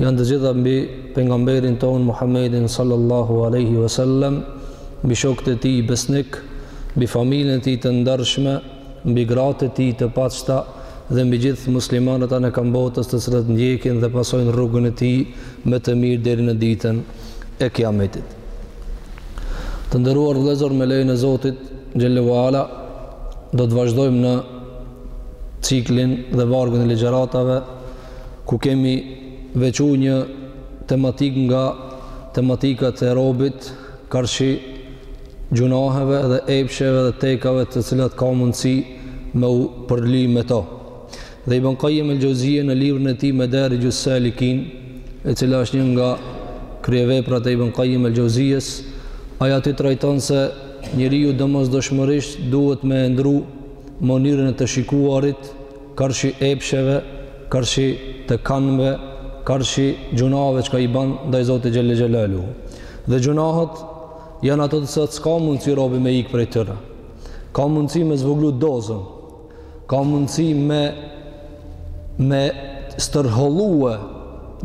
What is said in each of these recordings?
Janë të gjitha mbi pejgamberin tonë Muhammedin sallallahu alaihi wasallam, mbi shokët e tij besnikë, mbi familjen e tij të ndershme, mbi gratë e tij të pastra dhe mbi gjithë muslimanët anekënd botës të cilët ndjekin dhe pasojnë rrugën e tij me të mirë deri në ditën e Kiametit. Të nderuar vëllezër me lejen e Zotit xhelle ala do të vazhdojmë në ciklin dhe vargun e ligjëratave ku kemi veçu një tematikë nga tematikat e robit karshi gjunaheve dhe epsheve dhe tekave të cilat ka mundësi me u përli me to. Dhe Ibn Qayyim el-Jauziyyë në librin e tij Medarij us-Salikin, e cila është një nga kryeveprat e Ibn Qayyim el-Jauziyyës, ai aty trajton se njeriu domosdoshmërisht duhet me e ndrru mënyrën e të shikuarit, karshi epsheve, karshi tekave, karshi gjunaheve çka i bën ndaj Zotit xhelle xhelalu. Dhe gjunahët janë ato të cilat s'ka mundësi robi me ik prej tyre. Ka mundësi me zvogëlu dozën. Ka mundësi me e stërhollue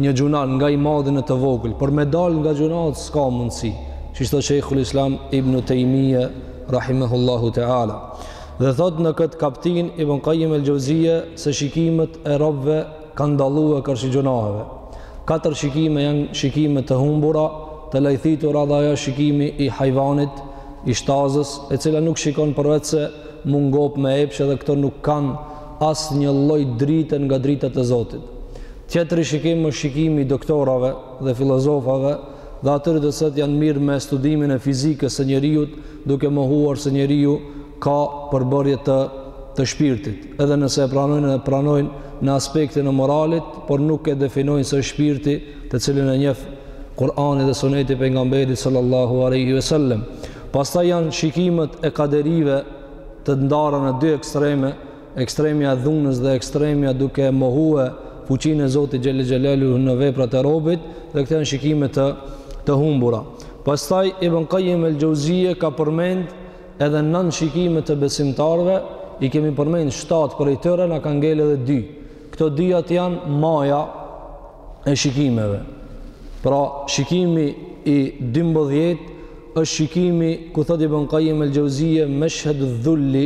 një gjunah nga i madhi në të vogël, por me dal nga gjunahët s'ka mundësi. Siç thotë Sheikhul Islam Ibn Taymiyah rahimahullahu ta'ala. Dhe thotë në këtë kaptinë Ibn Kajim el Gjozije se shikimet e robëve kanë dallue karshi gjunaheve. Katër shikime janë shikime të humbura, të lajthitura edhe ai shikimi i hajvanit, i shtazës, e cila nuk shikon përveçse me u ngopë me epshe dhe këto nuk kanë asnjë lloj drite nga dritat e Zotit. Tjetri shikim është shikimi i doktorave dhe filozofave, dhe atyre të cilët janë marrë me studimin e fizikës së njeriut, duke mohuar se njeriu ka përbërje të të shpirtit, edhe nëse e pranojnë e pranojnë në aspektin e moralit, por nuk e definojnë si shpirti, të cilin e njeh Kur'ani dhe Suneti i pejgamberit sallallahu alaihi wasallam. Pastaj janë shikimet e kaderive të ndara në dy ekstreme, Ekstremja e dhunës dhe ekstremja duke e mohue fuqinë e Zotit Gjelle Gjelalu në veprat e robit dhe këto janë shikime të, të humbura. Pastaj Ibn Kajim el Gjauzije ka përmend edhe nëntë shikime të besimtarëve, i kemi përmend shtatë prej tyre, na ka ngel edhe dy. Këto dyjat janë maja e shikimeve. Pra shikimi i 12 është shikimi ku thot Ibn Kajim el Gjauzije meshhed dhulli,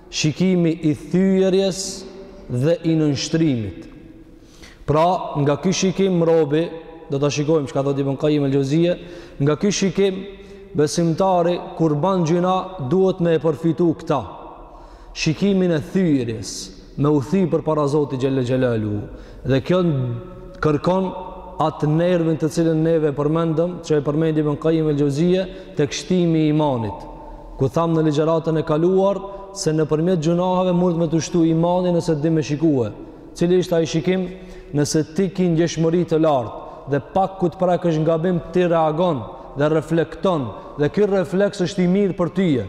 Shikimi i thyerjes dhe i nënshtrimit. Pra, nga ky shikim robi do ta shikojmë çka thotë Ibn Qayyim el-Xheuzije, nga ky shikim besimtari kur ban gjynah duhet me e përfitu këta. Shikimin e thyerjes, me u thy përpara Zotit xhelle xhelaluhu. Dhe kjo kërkon atë nervin të cilën neve e përmendëm, që e përmendi Ibn Qayyim el-Xheuzije tek shtimi i imanit. Ku thamë në ligjëratën e kaluar se nëpërmjet gjynaheve mund me t'u shtu imani nëse di me shikue. Cili ishte ai shikim? Nëse ti ke ndjeshmëri të lartë dhe pak ku të prek një gabim ti reagon dhe reflekton dhe ky refleks është i mirë për tyje.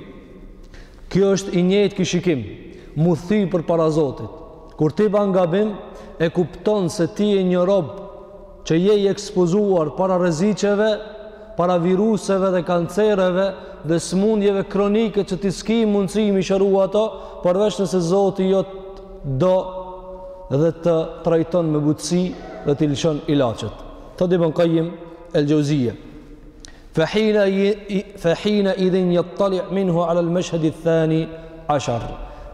Ky është i njëjtë ky shikim. Me u thy përpara Zotit. Kur ti ban një gabim e kupton se ti je një rob që je i ekspozuar para rreziqeve, para viruseve dhe kancereve dhe sëmundjeve kronike që ti s'ki mundësi me i shëru ato, përveç nëse Zoti jot do dhe të trajton me butësi dhe t'i lëshon ilaçet. Thotë Ibn Qayyim el-Xheuzije. Fehina, fehina idhin jettali minhu ala l-meshhedi thani ashar.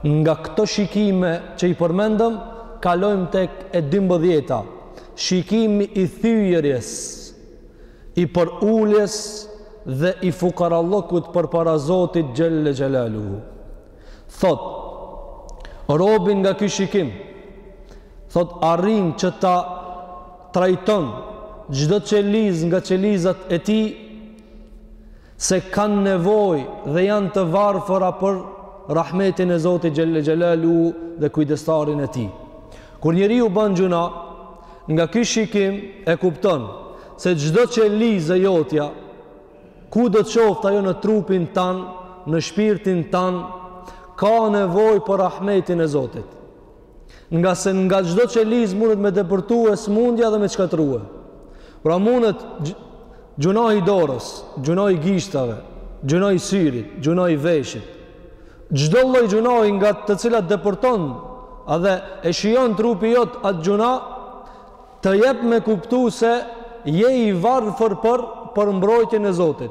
Nga këto shikime që i përmendëm, kalojmë tek e dymbëdhjeta, Shikimi i thyerjes, i përuljes dhe i fukarallëkut përpara Zotit xhelle xhelaluhu. Thotë, robi nga ky shikim, thotë arrin që ta trajton çdo qelizë nga qelizat e tij se kanë nevojë dhe janë të varfëra për rahmetin e Zotit xhelle xhelaluhu dhe kujdestarinë e tij. Kur njeriu ban gjynah, nga ky shikim e kupton se çdo qelizë e jotja, kudo të qoftë ajo në trupin tand, në shpirtin tand, ka nevojë për rahmetin e Zotit. Ngase nga çdo qelizë mundet me depërtue smundja dhe me të shkatërrue. Pra mundet gjynahi i dorës, gjynahi i gishtave, gjynahi i syrit, gjynahi i veshit. Çdo lloj gjynahi nga të cilat depërton a dhe e shijon trupi jot atë gjynah, të jep me kuptu se je i varfër për për mbrojtjen e Zotit.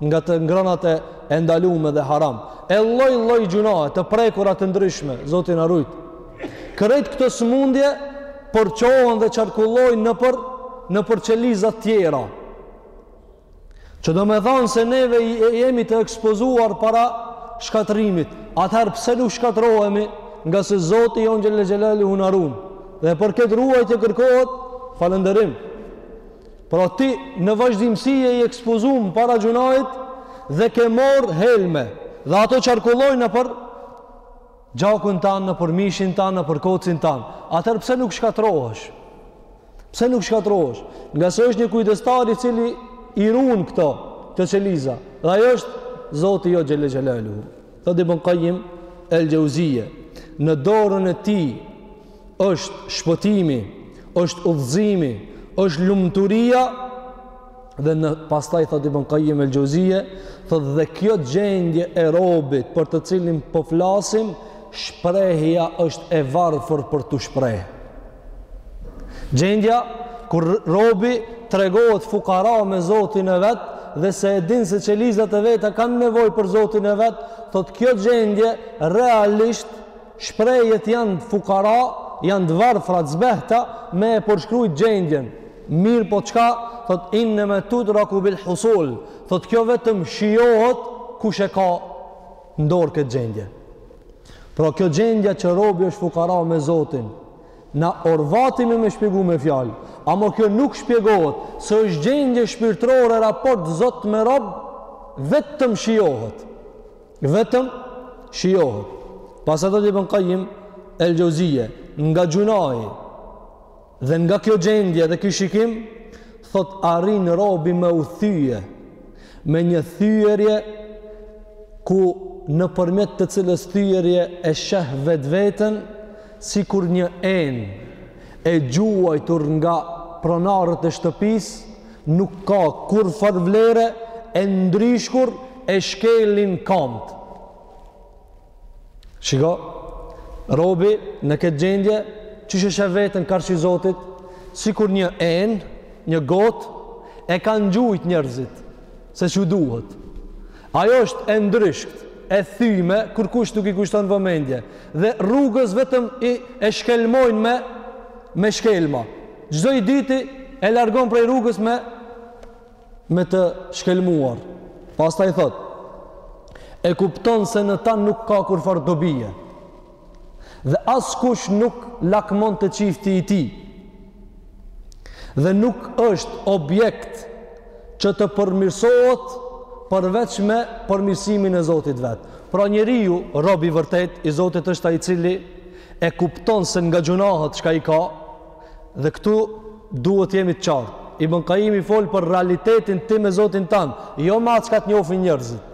nga të ngrënat e ndalume dhe haram e lloj lloj gjynahe të prekura të ndryshme zoti na rujt krejt këto sëmundje përçohen dhe qarkullojnë nëpër nëpër qelizat tjera që domethanë se neve jemi të ekspozuar para shkatërrimit atëherë pse nuk shkatërrohemi ngase zoti jonë xhelle xhelaluhu na run dhe për këtë ruajtje kërkohet falënderim Pra ti në vazhdimësi je i ekspozuar para gjynahit dhe ke marr helme dhe ato qarkullojnë nëpër gjakun tand, nëpër mishin tand, nëpër kocin tand. Atëherë pse nuk shkatrohesh? Pse nuk shkatrohesh? Ngase është një kujdestar i cili i run këto, këto qeliza. Dhe ai është Zoti jot Xhel-le Xhelaluhu. Dhe Ibn Kajim El Xhevzije. Në dorën e tij është shpëtimi, është udhëzimi, është lumturia dhe pastaj thotë Ibn Qayyim el-Jauziyye, thotë dhe kjo gjendje e robit për të cilin po flasim, shprehja është e varfër për t'u shpreh. Gjendja kur robi tregohet fukara me Zotin e vet dhe se e din se qelizat e veta kanë nevojë për Zotin e vet, thotë kjo gjendje realisht Shprehjet janë fukara, janë të varfra, të zbehta me e përshkruajt gjendjen. Mirëpo çka, thot innema tudraku bil husul. Thot kjo vetëm shijohet kush e ka në dorë këtë gjendje. Pra kjo gjendja që robi është fukara me Zotin, na orvatemi me shpjegu me fjalë, ama kjo nuk shpjegohet, se është gjendje shpirtrore raport Zot me rob, vetëm shijohet. Vetëm shijohet. Pastaj thotë Ibn Qayyim El Jauziye, nga gjynahi dhe nga kjo gjendje dhe ky shikim thot arrin robi me u thyje me një thyerje ku nëpërmjet të cilës thyerje e sheh vetveten sikur një enë e gjuajtur nga pronarët e shtëpisë Nuk ka kurrfarë vlere e ndryshkur e shkelin kamt. Shiko, robi në këtë gjendje, që e sheh veten karshi Zotit, sikur një enë, një gotë, e kanë gjujt njerëzit, se s'u duhet. Ajo është e ndryshkt, e thyme, kurkush nuk i kushton vëmendje, dhe rrugës vetëm i, e shkelmojnë me, me shkelma. Çdo i dyti e largon prej rrugës me me të shkelmuar. Pastaj thot: E kupton se në ta nuk ka kurrfarë dobie. Dhe askush nuk lakmon te çifti i tij. Dhe nuk është objekt që të përmirësohet përveç me përmirësimin e Zotit vet. Pra njeriu, rob i vërtetë i Zotit është ai i cili e kupton se nga gjynahet çka i ka, Dhe këtu duhet të jemi të qartë. Ibn Qayimi fol për realitetin ty me Zotin tand, jo me atë çka të njohin njerëzit.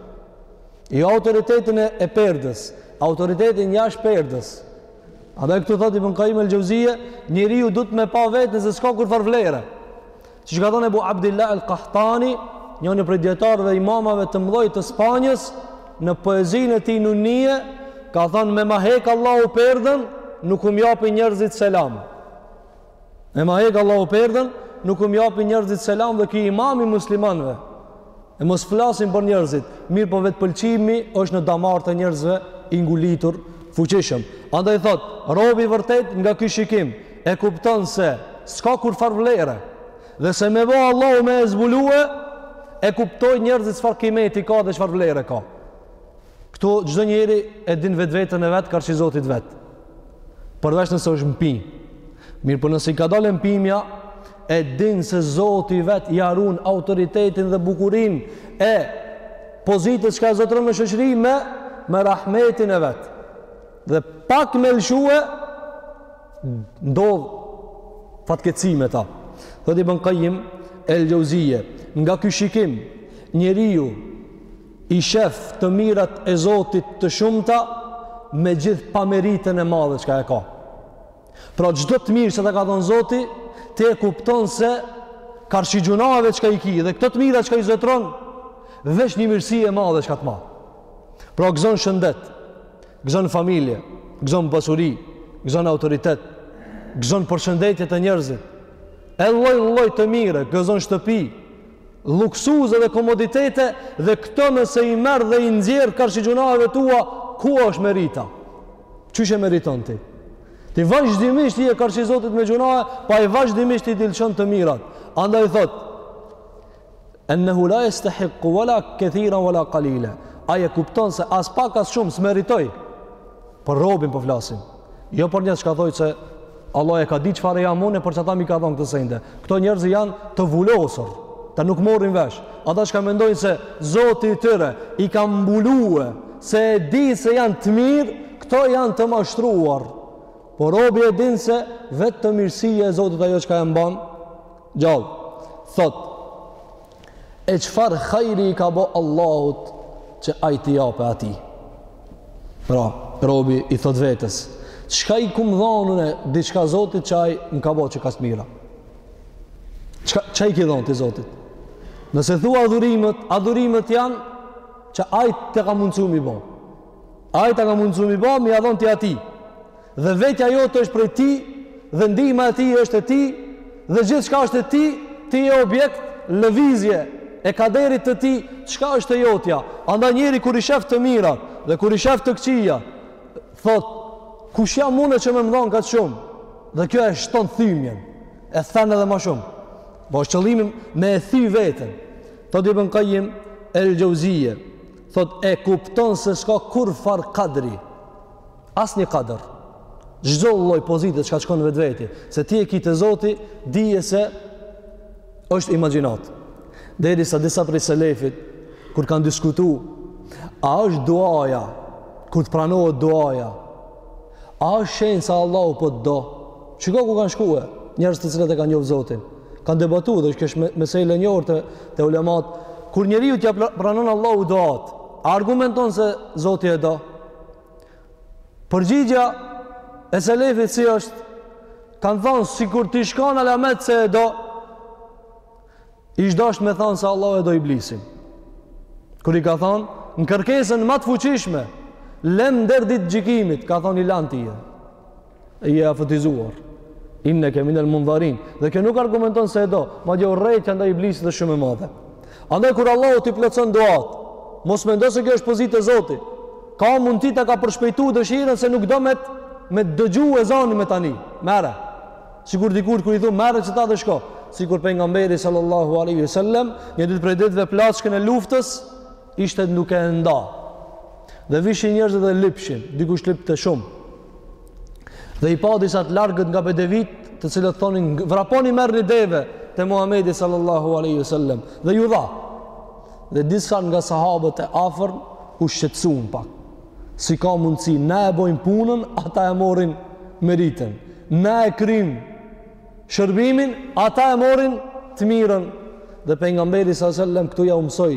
Jo autoritetin e, e perdës, autoritetin jashtë perdës. Andaj këtu thot Ibn Qayimi el-Jauziyje, njeriu duhet me pa veten se s'ka kurrfarë vlere. Siç ka thonë Ebu Abdillah el Kahtani, njëni prej dijetarëve imamave të mdhoj të Spanjës, në poezinë e tij Nunije, ka thonë me ma hek Allahu perden, nuk um japin njerëzit selam. Me ma hek Allahu perden, nuk um japin njerëzit selam dhe ki imami muslimanve. E mos flasim për njerëzit, mirëpo vetëpëlqimi është në damar të njerëzve i ngulitur fuqishëm. Andaj thot, robi i vërtetë nga ky shikim e kupton se s'ka kurrfarë vlere dhe se me bo Allahu me e zbulue e kuptojnë njerëzit çfarë kimeti ka dhe çfarë vlere ka. Këtu çdo njeri e din vetveten e vet karshi Zotit vet. Përveç nëse është mpi. Mirëpo nëse i ka dalë mpimja, e din se Zoti vet ia run autoritetin dhe bukurinë e pozitës çka zotëron në shoqëri me me rahmetin e vet. Dhe pak me lëshue ndodh fatkeqësi me ta. Thotë Ibn Kajim el Xheuzije, nga ky shikim njeriu I shef të mirat e Zotit të shumta me gjithë pameritën e madhe çka e ka. Pra çdo të mirë që të ka dhënë Zoti, ti e kupton se karshi gjunaheve çka i ki dhe këto të mira çka i zotron, veç një mirësi e madhe çka të mba. Pra gëzon shëndet, gëzon familje, gëzon pasuri, gëzon autoritet, gëzon përshëndetje te njerëzit, e lloj lloj të mire, gëzon shtëpi, Luksuze dhe komoditete dhe këto nëse i merr dhe i nxjerr karshi gjunaheve tua, ku është merita? Qysh e meriton ti? Ti vazhdimisht i je karshi Zotit me gjunahe, po ai vazhdimisht t'i lëshon të mirat. Andaj thot, ennehu la jestehikku, vala kethira, vala kalile. Ai e kupton se as pak as shumë, s'meritoj. Për robin po flasim. Jo për njerëz çka thojnë se Allahu e ka di çfarë jam unë për qata mi ka dhënë këto sende. Këto njerëz janë të vulosur. Ta nuk morrin vesh. Ata që mendojnë se Zoti i tyre i ka mbulue, se e di se janë të mirë, këto janë të mashtruar. Por robi e din se veç është mirësia e Zotit ajo çka e mban gjallë. Thotë, E çfarë hajri i ka bo Allahut që ai t'i japë atij? Pra, robi i thot vetes, çka i kum dhon unë diçka Zotit që ai më ka bo kaq të mira? Çka, çka i ki dhonë ti Zotit? Nëse thua adhurimet, adhurimet janë që ai të ka mundësu mi bo. Ai të ka mundësu mi bo, me ia dhonë ti atij. Dhe vetja jote është prej Tij dhe ndihma e Tij është e Tij dhe gjithçka është e Tij, ti je objekt lëvizje e kaderit të Tij, çka është e jotja. Andaj njeri kur i shef të mirat dhe kur i shef të këqija, thot, kush jam unë që me m'dhon kaq shumë? Dhe kjo e shton thymjen, e then edhe ma shumë. Po është qëllimi me e thy veten. Thot Ibn Qayyim el-Jauziyje, thot e kupton se s'ka kurrfarë kadri Asnjë kadër. Çdo lloj pozite çka shkon vetveti, se ti e ke te Zoti, dije se është imagjinat. Derisa disa prej selefit kur kanë diskutu a është duaja kur të pranohet duaja, a është shenjë se Allahu po të do? Shiko ku kanë shku njerëz të cilët e kanë njoftë Zotin. Kanë debatu dhe kjo është mesele e njohur te, te ulemat kur njeriu t'ia pranon Allahu duatë, a argumenton se Zoti e do. Përgjigja e selefit si është, kanë thonë, sikur t'ish kanë alamet se e do, ish dashtë me thonë se Allahu e do Iblisin. Kur i ka thonë, në kërkesën ma të fuqishme, lem n'der n'ditë gjikimit, ka thonë i lanë ti je. je i afatizuar inneke minel mundharin dhe kjo nuk argumenton se e do madje urrejtja ndaj Iblisit është shumë e madhe andaj kur Allahu t'i plotson duatë mos mendo se kjo është pozitë te Zoti ka mundësi të ka përshpejtu dëshirën se nuk do me ta dëgju zanin më tani merre sikur dikujt kur i thu merre qeta dhe shko sikur pejgamberi sallallahu aleyhi sallem një ditë prej ditëve plaçkën e luftës ishte duke e nda dhe vishin njerëz dhe lypshin dikush lypte shumë Dhe i pa disa të largët nga bedevit, të cilët thonin vraponi merrni deve te Muhamedi sallallahu alaihi wasallam dhe ju dha. Dhe disa nga sahabët e afër u shqetësuan pak. Si ka mundësi na e bojmë punën, ata e morin meritën. Na e kryjmë shërbimin, ata e morin të mirën. Dhe pejgamberi sallallahu alaihi wasallam këtu ja u mësoi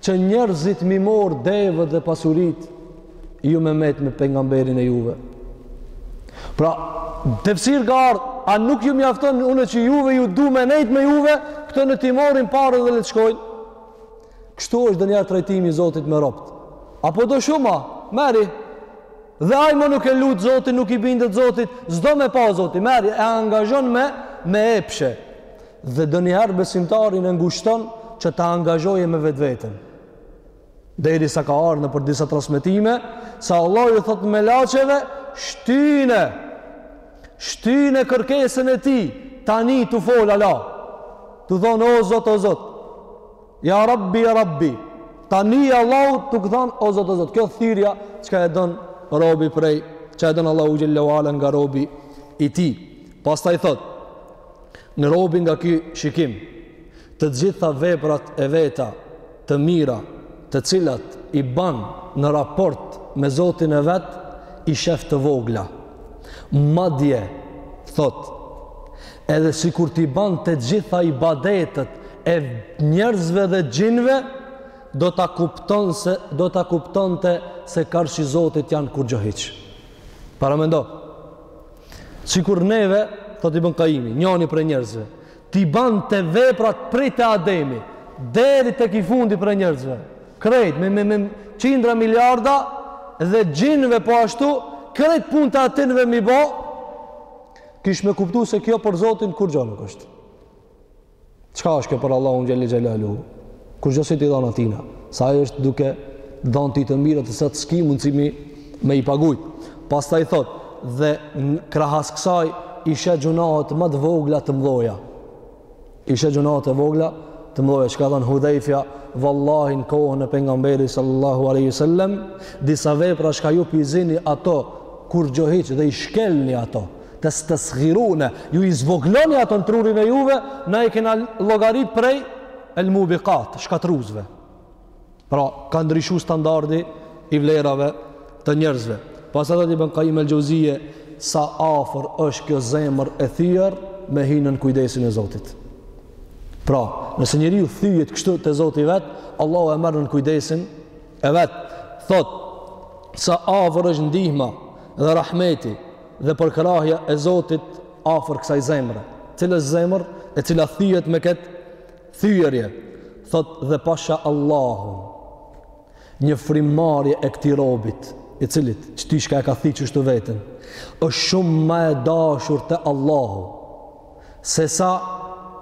që njerëzit me i marrë devet dhe pasuritë ju me mbet me pejgamberin e juve pra tefsir ka ardh a nuk ju mjafton unë që juve ju du me nejt me juve këta le t'i morin paret dhe le të shkojnë kështu është ndonjëherë trajtimi i zotit me robt a po do shumë a merri dhe ai mo nuk e lut zotin nuk i bindet zotit s'do me pa zoti merri e angazhon me me epshe Dhe ndonjëherë besimtarin e ngushton që ta angazhojë me vetveten. Derisa ka ardhur nëpër disa transmetime, se Allahu u thotë melaçeve, shtyne, shtyne kërkesën e tij, tani tu fol Allah, tu thonë o Zot, o Zot, ja Rabbi, ja Rabbi, tani Allahu tu thon o Zot, o Zot, kjo thirja çka e don robi prej, çka e don Allahu xhel-le ue ala nga robi i tij. Pastaj thotë, Në robi nga ky shikim, të gjitha veprat e veta të mira të cilat i ban në raport me Zotin e vet i shef të vogla. Madje, thotë, edhe sikur t'i ban të gjitha ibadetet e njerëzve dhe xhinve, do ta kupton se do ta kuptonte se karshi Zotit janë kurgjohiç. Paramendo. Sikur neve, thotë Ibn Kajimi, njani prej njerëzve, t'i ban të veprat prej te Ademi, deri tek i fundi prej njerëzve, krejt, me, me, me qindra miliarda dhe xhinve po ashtu, krejt punët e atinve m'i bo, kish me kuptu se kjo për Zotin kurgjo nuk është. Çka është kjo për Allahun xhelle xhelalu? Kurgjo si ti dhon atina, se ai është duke dhon ty të mirat sa ti s'ki mundsi me me i pagujt. Pastaj thotë, dhe krahas kësaj i sheh gjynahet më të vogla të mëdha. I sheh gjynahet e vogla të mëdha, çka thon Hudhejfja, vallahi në kohën e pejgamberit sallallahu alaihi wasallam, disa vepra çka ju i zini ato kurgjohiç dhe i shkelni ato. testasgirune, ju i zvogloni ato në trurin e juve, na i kena llogarit prej el mubikat, shkatërrusve. Pra, ka ndryshu standardi i vlerave të njerëzve. Pastaj thotë Ibn Kajim el Xheuzije, sa afër është kjo zemër e thyër me hi nën kujdesin e Zotit. Pra, nëse njeriu thyhet kështu te Zoti i vet, Allahu e merr në kujdesin e vet. Thotë, sa afër është ndihma dhe rahmeti, dhe përkrahja e Zotit afër kësaj zemre, cilës zemër e cila thyhet me këtë thyerje, thotë dhe pasha Allahun, një frymëmarrje e këtij robit, i cili qetashka e ka thy qështu veten, është shumë ma e dashur te Allahu, sesa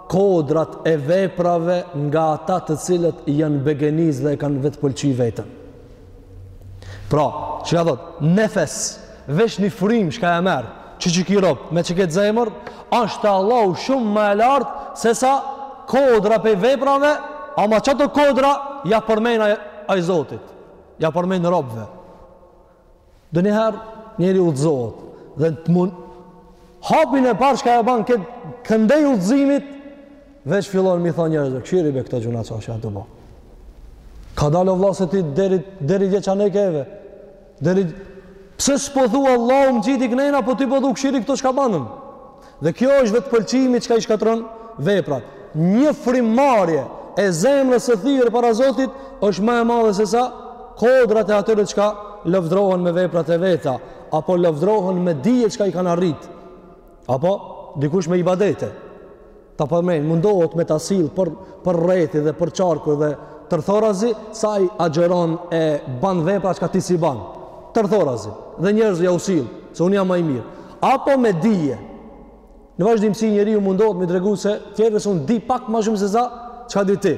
kodrat e veprave nga ata të cilët janë begenisë dhe e kanë vetëpëlqy veten. Pra, çka thotë, nefes, veç një frym çka e merr, që qiky rob, me qëkëtë zemër, asht te Allahu shumë më e lartë, sesa kodra pej veprave, ama qato kodra, ja përmen ai Zotit, ja përmen robve. Ndonjëherë njeri udhëzohet dhe të mund hapin e parë çka e ban këtë këndej udhëzimit veç fillon m'i thonë njerëzve këshiri be këta gjuna çka janë tu bo kadalë o vlla se ti deri, deri dje qanej ke be deri pse s'po thu Allahu më qiti këndej a po ti po thu po këshiri këto çka banën Dhe kjo është vetëpëlqimi çka i shkatërron veprat. Një frymëmarrje e zemrës së thyer para Zotit është më e madhe se sa kodrat e atyre çka lëvdrohen me veprat e veta, apo lëvdrohen me dije çka i kanë arrit. Apo dikush me ibadete. ta përmend, mundohet me ta sill për për rrethi dhe për qarku dhe tërthorazi, sa ai agjëron e ban vepra çka ti s'i ban. Tërthorazi dhe njerëzve jau sill, se unë jam më i mirë. Apo me dije. Në vazhdimësi njeriu mundohet me tregu të tjerëve se unë di pak më shumë se sa çka di ti.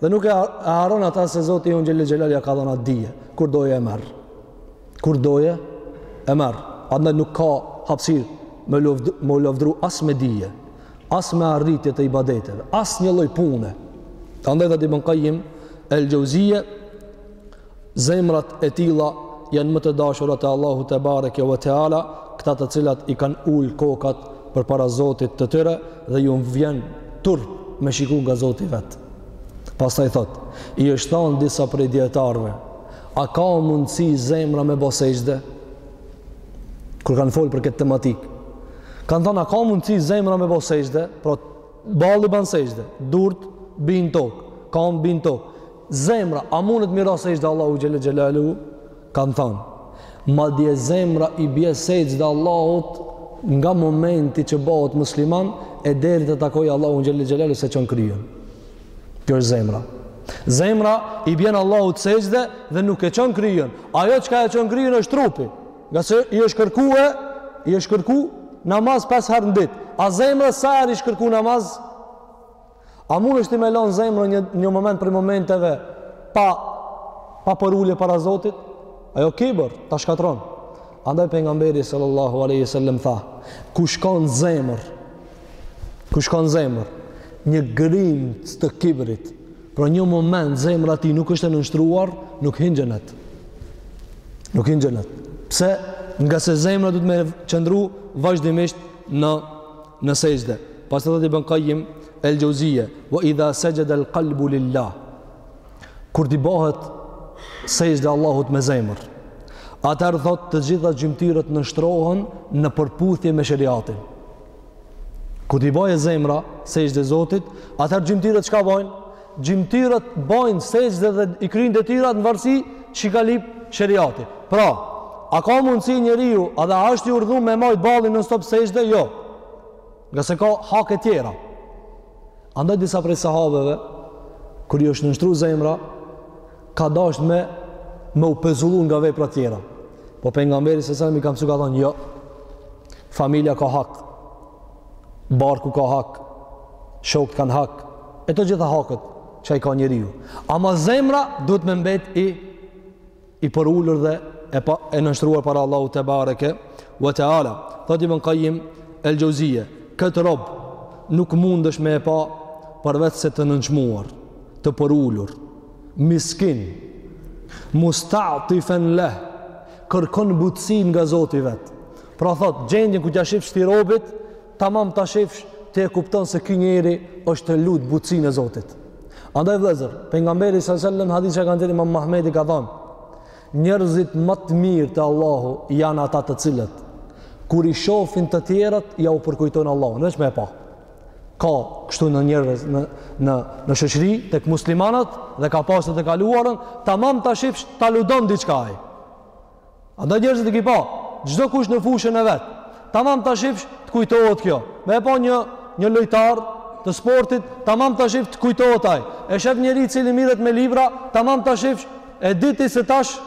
Dhe nuk e harron ata se Zoti jonë xhele xhelal ja ka dhënë atë dije, kur dojë e merr. kur dojë e merr andaj nuk ka hapësirë me u lëvdru me u lëvdru as me dije as me arritje të ibadeteve as një lloj pune andaj tha Ibn Kajim el Xheuzije zemrat e tilla janë më të dashura te Allahu tebareke ve teala këta të cilat i kanë ul kokat përpara Zotit të tyre dhe ju vjen turp me shiku nga Zoti vet pastaj thotë i është thonë disa prej dijetarëve A ka mundësi zemra me bo sexhde? Kur kanë fol për këtë tematikë. Kanë thonë, a ka mundësi zemra me bo sexhde? Pra, balli ban sexhde, durt bijnë tokë, kamt bijnë tokë. Zemra, a mundet m'i ra sexhde Allahut xhele xhelaluhu? Kanë thonë, madje zemra i bje sexhde Allahut nga momenti që bëhet musliman e deri të takojë Allahun xhele xhelaluhu s'e çon kryen. Kjo është zemra. Zemra i bjen Allahut sexhde dhe nuk e çon kryen. Ajo çka e çon kryen është trupi. Ngase i është kërkuar, i është kërku namaz pesë herë në ditë. A zemra sa herë i është kërku namaz? A mundesh ti me lënë zemrën një një moment prej momenteve pa pa përulje para Zotit? Ajo kibër ta shkatron. Andaj pejgamberi sallallahu alaihi wasallam tha, kush ka në zemër, kush ka në zemër një grimcë të kibrit, pra një moment zemra tij nuk është e nënshtruar, nuk hin xhenet. Nuk hin xhenet. Pse? Ngase zemra duhet me qëndru vazhdimisht në në sexhde. Pastaj thotë Ibn Kajim el Xheuzije, wa idha sajada al qalbu lillah. Kur t'i bëhet sexhde Allahut me zemër, atëherë thotë të gjitha gjymtyrët nënshtrohen në përputhje me shariatin. Kur t'i bën zemra sexhde Zotit, atëherë gjymtyrët çka bëjnë? Gjymtyrët bëjnë sexhde dhe i kryejnë detyrat në varësi qi ka lyp shariati. Pra, a ka mundësi njeriu, a dhe është i urdhëruar me majt ballin non stop sexhde? Jo. Ngase ka hake tjera. Andaj disa prej sahabeve, kur i është nështru zemra, ka dasht me, me u pezullu nga vepra tjera. Po pejgamberi sallallahu alajhi wasallam i ka msu ka thonë, jo, familja ka hak, barku ka hak, shokët kanë hak, e të gjitha hakët që i ka njeriu. Ama zemra duhet me mbet i i përulur dhe e pa e nënshtruar para Allahut tebareke we teala thot ibn Qayyim el Juzeyy kët rob nuk mundesh me e pa përveçse të nënçmuar të përulur miskin musta'tifen leh kërkon butësi nga Zoti i vet pra thot gjendjen kur t'ja shifsh ti robit Tamam ta shifsh ti e kupton se ky njeri është tu lut butësinë e Zotit. Andaj vëllezër, pejgamberi sallallahu alajhi wasallam hadithi që ka te Imam Ahmedi ka thënë: Njerëzit më të mirë te Allahu janë ata të cilët kur i shohin të tjerët ja u përkujtojnë Allahun, veç me e pa. Ka kështu njerëz në në në shoqëri tek muslimanët dhe ka pasur të kaluarën, tamam ta shifsh ta ludon diçka ai. Andaj njerëzit i ki pa, çdokush në fushën e vet. Tamam ta shifsh, të kujtohet kjo. Me e pa një një lojtar të sportit, tamam ta shifsh të kujtohet ai. E shef njeri i cili mirret me libra, tamam ta shifsh, e di ti se tash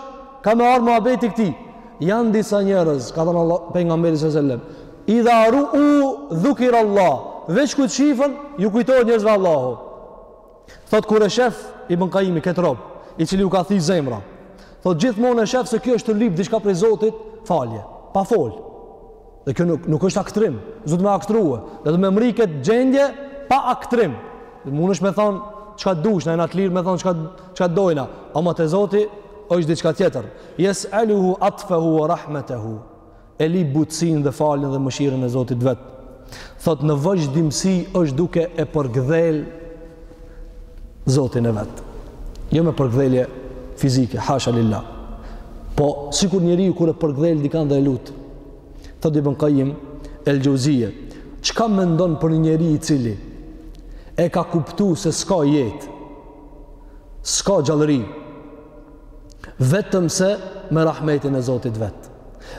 ka me ardhur muhabeti këtij. Janë disa njerëz, ka thënë Allah pejgamberi sallallahu alajhi wasallam, "Idha ru'u dhukirallah", veç kur t'shifen, ju kujtohet njerëzve Allahu. Thot kur e shef Ibn Qayimi këtë rob, i cili ju ka thy zemra. Thot gjithmonë e shef se ky është tu lyp diçka prej Zotit, falje, pa fol. Dhe kjo nuk nuk është aktrim, s'duhet me aktru, dhe do me mri këtë gjendje pa aktrim. Dhe munesh me thon çka dush, na jena t'lir me thon çka çka dojna, ama te Zoti është diçka tjetër. Yes'aluhu atfahu wa rahmatahu. e lyp butësinë dhe faljen dhe mëshirën e Zotit t'vet. Thot në vazhdimësi është duke e përgdhel Zotin e vet. Jo me përgdhelje fizike, hasha lillah. Po sikur njeriu kur e përgdhel dikan dhe e lut. Thot Ibn Qayyim El Jauziye, çka mendon për një njeri i cili e ka kuptuar se s'ka jetë, s'ka gjallëri, vetëm se me rahmetin e Zotit vet.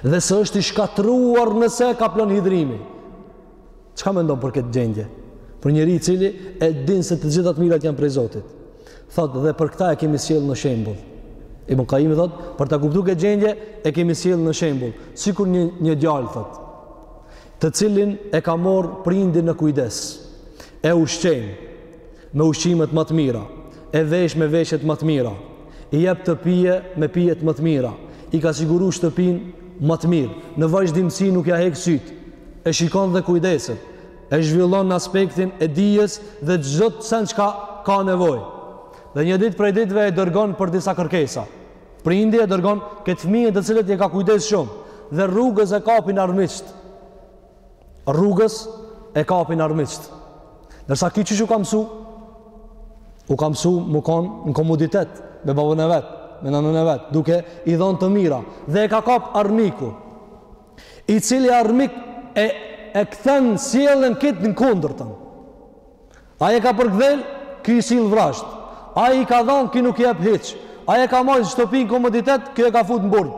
Dhe se është i shkatërruar nëse ka ka hidhërimi. Çka mendon për këtë gjendje? Për njëri i cili e din se të gjitha t'mirat janë prej Zotit. Thotë dhe për këta e kemi sjellë në shembull. Ibn Kajimi thot, për ta kuptu këtë gjendje, e kemi sjellë në shembul. Sikur një, një djallë thot, të cilin e ka morë prindi në kujdes, e ushqenë, me ushqimet më të mira, e vesh me veshjet më të mira, i jep të pije me pijet më të mira, i ka siguru shtëpin më të mirë, në vazhdimësi nuk ja hek sytë, e shikon dhe kujdeset, e zhvillon në aspektin e dijes dhe çdo sen çka ka, ka nevoj. Dhe një dit prej ditve e dërgon për disa kërkesa. Prindi e dërgon këtë fëmijën të cilit i ka kujdes shumë dhe rrugës e kapin armiqt. rrugës e kapin armiqt. Ndërsa ky qysh u ka mësu, u ka mësu me konë në komoditet me babën e vet, me nanën e vet, duke i dhonë të mira. Dhe e ka kap armiku, i cili armik e, e këthen sjellën këtë në kundërtën. Ai e ka përkdhel, ky i sillet vrazhd. Ai i ka dhan, ky nuk jep hiç. Ai e ka majt shtëpi n'komoditet, ky e ka fut në burg.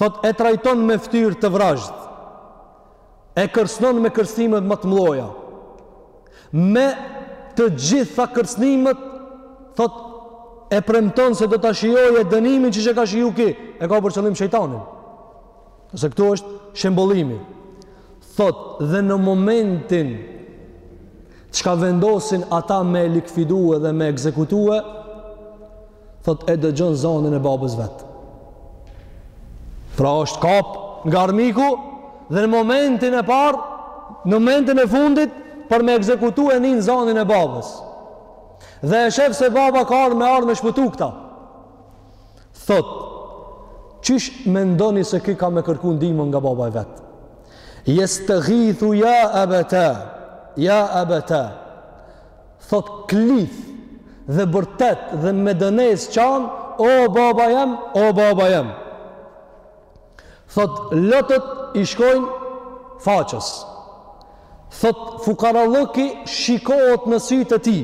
Thotë e trajton me ftyrë të vrazhdë. E kërcënon me kërcënimet më të mëdha. Me të gjitha kërcënimet, thotë e premton se do ta shijojë dënimin që ç'e ka shiju ky. E ka për qëllim shejtanin. Ose këtu është shembëllimi. Thot, dhe në momentin çka vendosin ata me e likuidue dhe me ekzekutue, thot e dëgjon zanin e babës vet. Pra është kap nga armiku dhe në momentin e parë, në momentin e fundit për me ekzekutue nin zanin e babës. Dhe e shef se baba ka ardh me ardh me shpëtu këta. Thotë, Qysh mendoni se ky ka me kërku ndihmë nga baba i vet? Yestaghithu ya abata, ya abata. Thotë, Klith dhe bërtet dhe me dënesë qan, o baba jem, o baba jem. Thotë, Lotët i shkojnë faqës. Thotë, Fukarallëki shikohet në sytë e tij.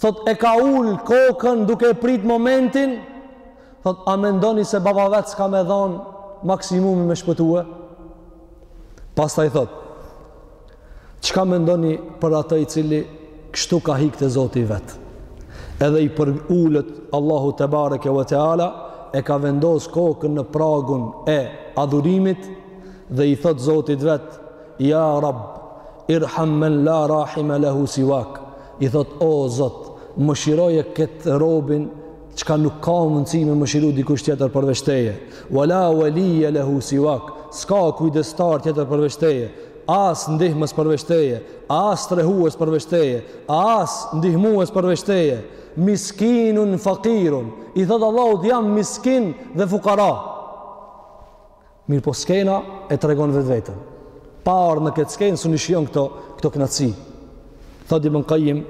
Thot e ka ul kokën duke e prit momentin. Thot a mendoni se baba vet s'ka me dhon maksimumin me shpëtue? Pastaj thot çka mendoni për atë i cili kështu ka hik te Zoti i vet? Edhe i përulet Allahut tebareke ve teala e ka vendos kokën në pragun e adhurimit dhe i thot Zotit vet Ja Rabb, irham men la rahima lahu siwak. I thot o Zot, mëshiroje kët robin çka nuk ka mundësi me mëshiru dikush tjetër përveç teje. Wala waliya lahu siwak. S'ka kujdestar tjetër përveç teje. As ndihmës përveç teje, as strehues përveç teje, as ndihmues përveç teje. Miskinun faqirun. I thot Allahu jam miskin dhe fukara. Mirëpo skena e tregon vetveten. Pa ardhur në këtë skenë s'un i shijon këto këto kënaqësi. Thotë Ibn Qayyim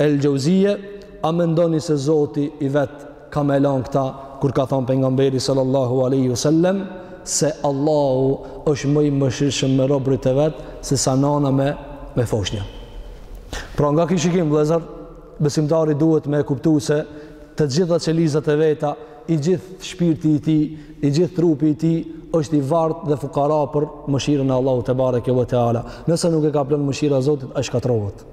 El Jauziye, a mendoni se Zoti i vet ka me lanë këta kur ka thënë pejgamberi sallallahu alaihi wasallam se Allahu është më i mëshirshëm me robt e vet se sa nana me me foshnjën. Pra nga ky shikim vëllezër, besimtari duhet me kuptu se të gjitha qelizat e veta i gjithë shpirti i tij, i gjithë trupi i tij është i vartë dhe fukara për mëshirën e Allahut tebareke ve teala. Nëse nuk e kaplon mëshira e Zotit, ai shkatrohet.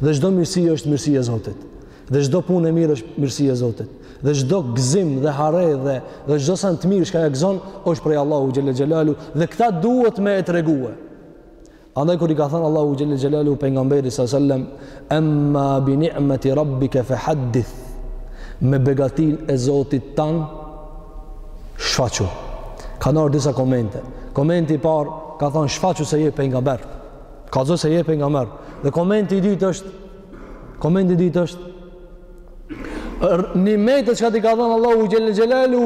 Dhe çdo mirësi është mirësi e Zotit. Dhe çdo punë e mirë është mirësi e Zotit. Dhe çdo gëzim dhe hare dhe dhe çdo sen të mirë çka gëzon është prej Allahu xhelle xhelalu dhe këta duhet me e tregue. Andaj kur i ka thënë Allahu xhelle xhelalu pejgamberit alejhi selam amma bi ni'mati rabbika fa haddith me begatin e Zotit tand shfaqu. Ka ndar disa komente. Komenti i parë ka thënë shfaqu se je pejgamber. Ka thënë se je pejgamber. Dhe komenti i dytë është komenti i dytë është nimetet çka t'i ka dhënë Allahu xhelle xhelalu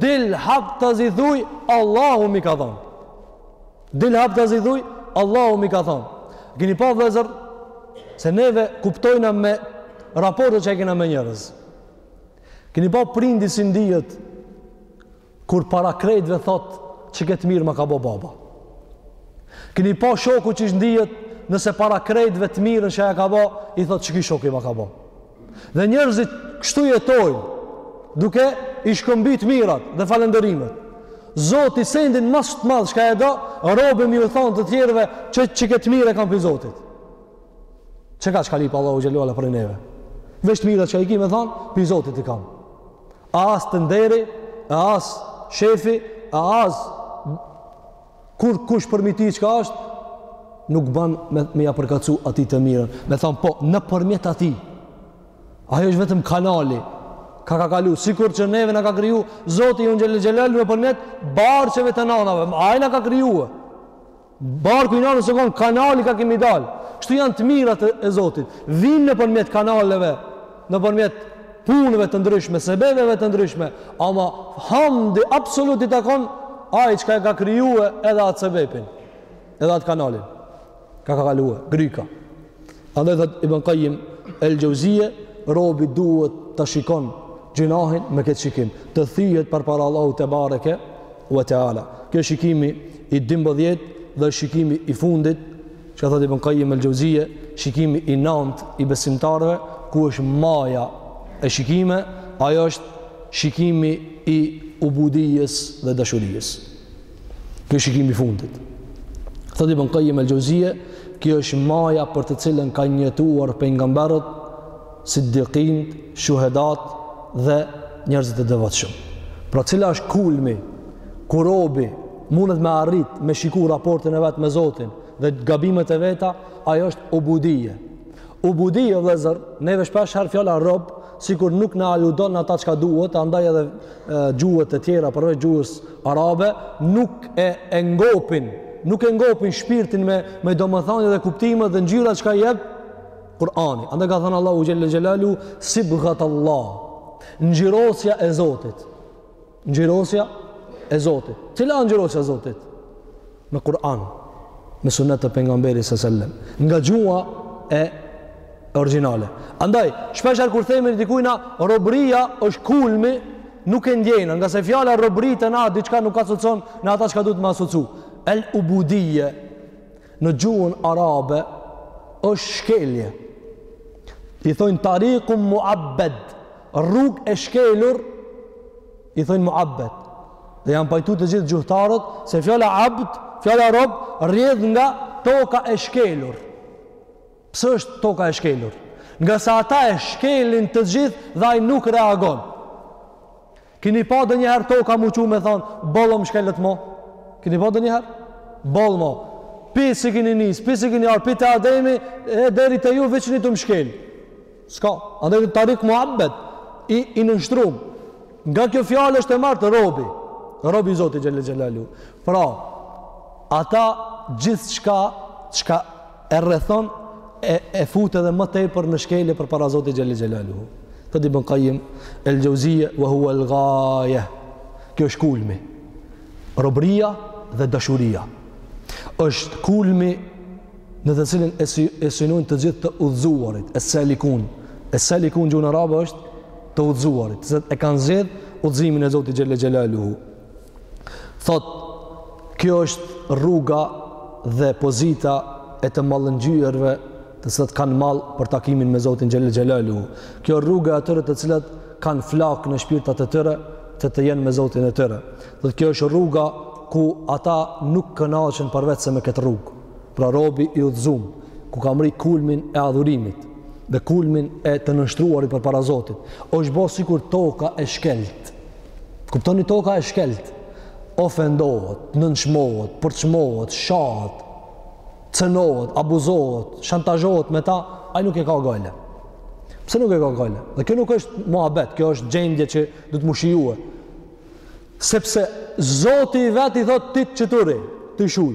dil haptazi thuj Allahu m'i ka dhënë Dil haptazi thuj, Allahu m'i ka dhonë. Keni pa vëllezër, se neve kuptojna me raportet që e kena me njërëz. Keni pa prindi si ndihet, kur para krejtve thot qe këtë të mirë ma ka bo baba. Keni pa shoku qysh ndihet, nëse para krejtve të mirën që ia ka bo, i thot qe ky shoku im ma ka bo. Dhe njerëzit kështu jetojnë, duke i shkëmby t'mirat dhe falënderimet. Zoti sendin ma të madh çka e do, robi me ju thon të tjerëve që qikët mirë e kam prej Zotit. Çka çka lip Allahu xhelle ve ala prej neve. Veç t'mirat çka i ki me thon, prej Zotit i kam. A as tenderi, a as shefi, a as Kurkush përmbi tokë çka është, nuk ban me, me ja përkatsu atij të mirën. Me thonë, po, nëpërmjet atij. Ajo është vetëm kanali. Kah ka kalu, sikur që neve na ka kriju, Zoti jonë xhelle xhelal nëpërmjet barqeve të nanave, ai na ka kriju. Barku i nanës u konë, kanali kah kemi dalë. Kështu janë të mirat e, e Zotit. Vijnë nëpërmjet kanaleve, nëpërmjet punëve të ndryshme, sebeveve të ndryshme, ama hamdi absolut i takon ai çka e ka krijue edhe atë sebepin, edhe atë kanalin, ka ka kalue, gryka. Andaj thotë Ibn Kajim el Xhauzije, robi duhet ta shikon gjynahin me këtë shikim, të thyhet përpara Allahut tebareke ue teala. Kjo shikimi i dymbëdhjetë dhe është shikimi i fundit, Thotë Ibn Qayyim el-Jauziyje, shikimi i nëntë i besimtarëve, ku është maja e shikime, ajo është shikimi i ubudijës dhe dashurijës. Kjo është shikimi i fundit. Thotë Ibn Qayyim el-Jauziyje, kjo është maja për të cilën kanë jetuar pejgamberët siddikinët, shuhedatë dhe njerëzit e devotshëm. Pra cila është kulmi ku robi mundet me arrit me shiku raportin e vet me Zotin dhe gabimet e veta, ajo është ubudije. Ubudije vëllazër, neve shpesh herë fjala rob sikur nuk na aludon në ata çka duhet, andaj edhe gjuhët e tjera përveç gjuhës arabe nuk e e ngopin, nuk e ngopin shpirtin me me domethënie dhe kuptime dhe ngjyra çka jep Kur'ani. Andaj ka thënë Allahu xhelle xhelalu sibghat Allah. Ngjyrosja e Zotit. Ngjyrosja e Zotit. Cila është ngjyrosja e Zotit? Me Kur'an, me sunet të pejgamberit sallallahu alajhi wasallam. Nga gjuha origjinale. Andaj, shpeshherë kur themi dikujna robëria është kulmi, nuk e ndjejnë, ngase fjala robëri te na diçka nuk asocon në ata çka duhet me asocu. El ubudije. Në gjuhën arabe është shkelje. I thonë tarikun muabbed, rrugë e shkelur i thonë muabbed. Dhe janë pajtu të gjithë gjuhëtarët se fjala abd, fjala rob rrjedh nga toka e shkelur. Pse është toka e shkelur? Ngase ata e shkelin të gjithë dhe ai nuk reagon. Kini pa ndonjëherë toka m'u çu me thanë, boll më shkelët mo? Kini pa ndonjëherë? Boll mo. Pi si kini nisë, pi si kini ardh, pi te Ademi, e deri te ju veç jeni tu më shkelë. S'ka, andaj tarik muabbed, i, i nënshtrum. Nga kjo fjalë është e marrtë robi. Robi i Zotit xhelle xhelaluhu. Pra, ata gjithçka, çka e rrethon e e fut edhe më tepër në shkelje përpara Zotit xhelle xhelaluhu thotë Ibn Kajim el Xhauzije wa huwa al ghaya kjo është kulmi robëria dhe dashuria është kulmi në të cilin e, sy, e synojnë të gjithë të udhëzuarit es-salikun es-salikun në gjuhën arabe është të udhëzuarit se e kanë zgjedh udhëzimin e Zotit xhelle xhelaluhu Thotë, kjo është rruga dhe pozita e të mallëngjyerve të cilat kanë mall për takimin me Zotin Xhelle Xhelaluhu. Kjo është rruga e atyre të cilat kanë flakë në shpirtat e tyre të të jenë me Zotin e tyre. Dhe kjo është rruga ku ata nuk kënaqen përveç se me këtë rrugë. Pra robi i udhëzum, ku ka mri kulmin e adhurimit dhe kulmin e të nënshtruarit përpara Zotit, është bo sikur toka e shkelt, Kuptoni toka e shkelt, ofendohet, nënçmohet, përçmohet, shahet, cënohet, abuzohet, shantazhohet me ta, ai nuk e ka gajle. Pse nuk e ka gajle? Dhe kjo nuk është muhabet, kjo është gjendje që duhet m'u shijue. Sepse Zoti i vet i thot ti qetu rri, ti shuj.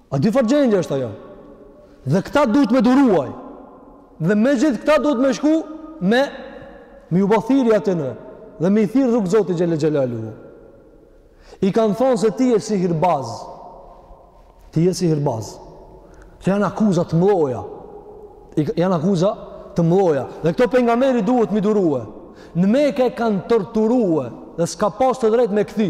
A di çfarë gjendje është ajo? Dhe këta duhet me durue. Dhe me gjithë këta duhet me shku me me ju bo thirrje atyne dhe me i thirr rrugë Zotit xhelle xhelaluhu. I kanë thonë se ti je sihirbaz. Ti je sihirbaz. Që janë akuza të mdhoja. Janë akuza të mdhoja. Dhe këto Pejgamberi duhet m'i durue. Në Meke e kanë torturue dhe s'ka pas të drejt me kthi.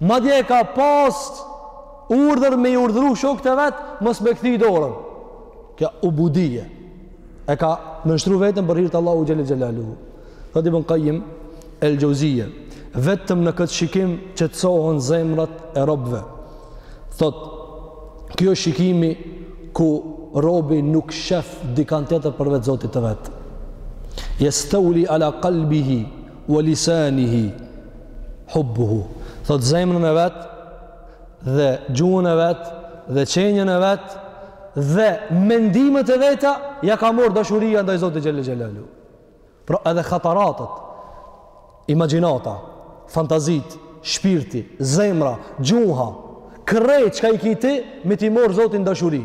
Madje e ka pas urdhër me i urdhru shokët e vet mos me kthi dorën. Kjo ubudije. E ka nënshtru veten për hir të Allahut xhelle xhelaluhu. Thot Ibn Qayyim El Jauziye, vetëm në këtë shikim qetësohen zemrat e robëve. Thot, kjo është shikimi ku robi nuk shef dikan tjetër përveç Zotit të vet. Yastawli ala qalbihi wa lisanihi hubbuhu thot zemrën e vet dhe gjuhën e vet dhe qenien e vet dhe mendimet e veta ja ka marr dashuria ndaj Zotit xhelle xhelaluhu pra edhe khataratat imagjinata fantazit shpirti zemra gjuha krejt çka i ki ti me t'i marr Zoti n'dashuri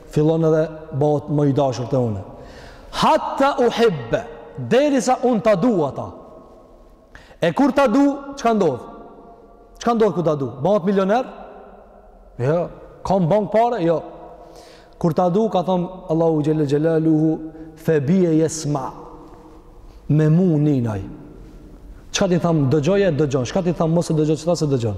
fillon edhe bëhet më i dashur te unë hatta uhibbe derisa unë ta du ata e kur ta du çka ndodh çka ndodh kur ta du bëhet milioner jo ka n'bank pare jo kur ta du ka thon Allahu xhelle xhelaluhu fe bie yesma me mu nin ai çka ti tham dëgjoje dëgjon çka ti tham mos e dëgjo çka s'e dëgjon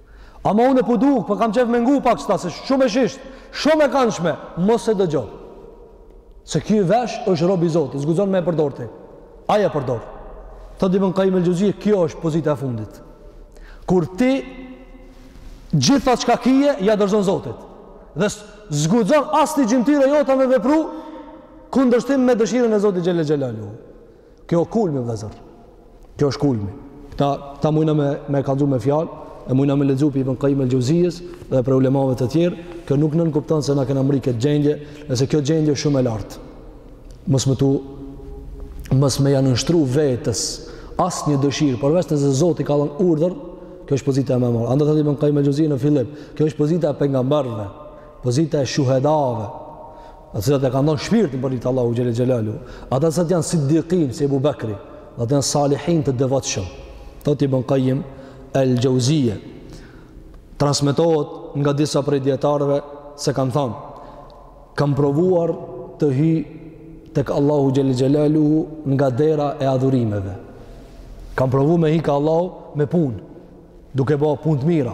Ama unë po du, po kam qef me ngu pak këta se shumë e shisht, shumë e kanshme, mos e dëgjo. Se ky vesh është rob i Zotit, s'guxon me e përdor ti. Ai e përdor. Thot Ibn Qayyim el-Jauzi, kjo është pozita e fundit. Kur ti gjitha çka kije ja dorëzon Zotit. Dhe s'guxon asnjë gjymtyrë jota me vepru kundërshtim me dëshirën e Zotit xhelle xhelaluhu. Kjo është kulmi, vllezër. Kjo është kulmi. Këta, këta mujna me, me kallzu me fjalë, e mujna me lexu prej Ibn Kajim el-Xheuzijes dhe prej ulemave të tjerë, kjo nuk nënkupton se na kena mrri këtë gjendje, dhe se kjo gjendje shumë e lartë. Mos me t'u, mos me ia nënshtru vetes asnjë dëshirë, përveç nëse Zoti ka dhënë urdhër, kjo është pozita e me marë. Andaj thotë Ibn Kajim el-Xheuzije në fillim, kjo është pozita e pejgamberëve, pozita e shuhedave, të cilat e kanë dhënë shpirtin për hir t'Allahut xhele xhelaluhu, ata të cilët janë sidikin si Ebu Bekri, dhe ata janë salihin të devotshëm. Thot Ibn Kajim el-Xheuzije transmetohet nga disa prej dijetarëve se kanë thënë kam provuar të hy tek Allahu xhele xhelaluhu nga dera e adhurimeve. Kam provuar me hi ka Allahu me punë. duke ba punë të mira.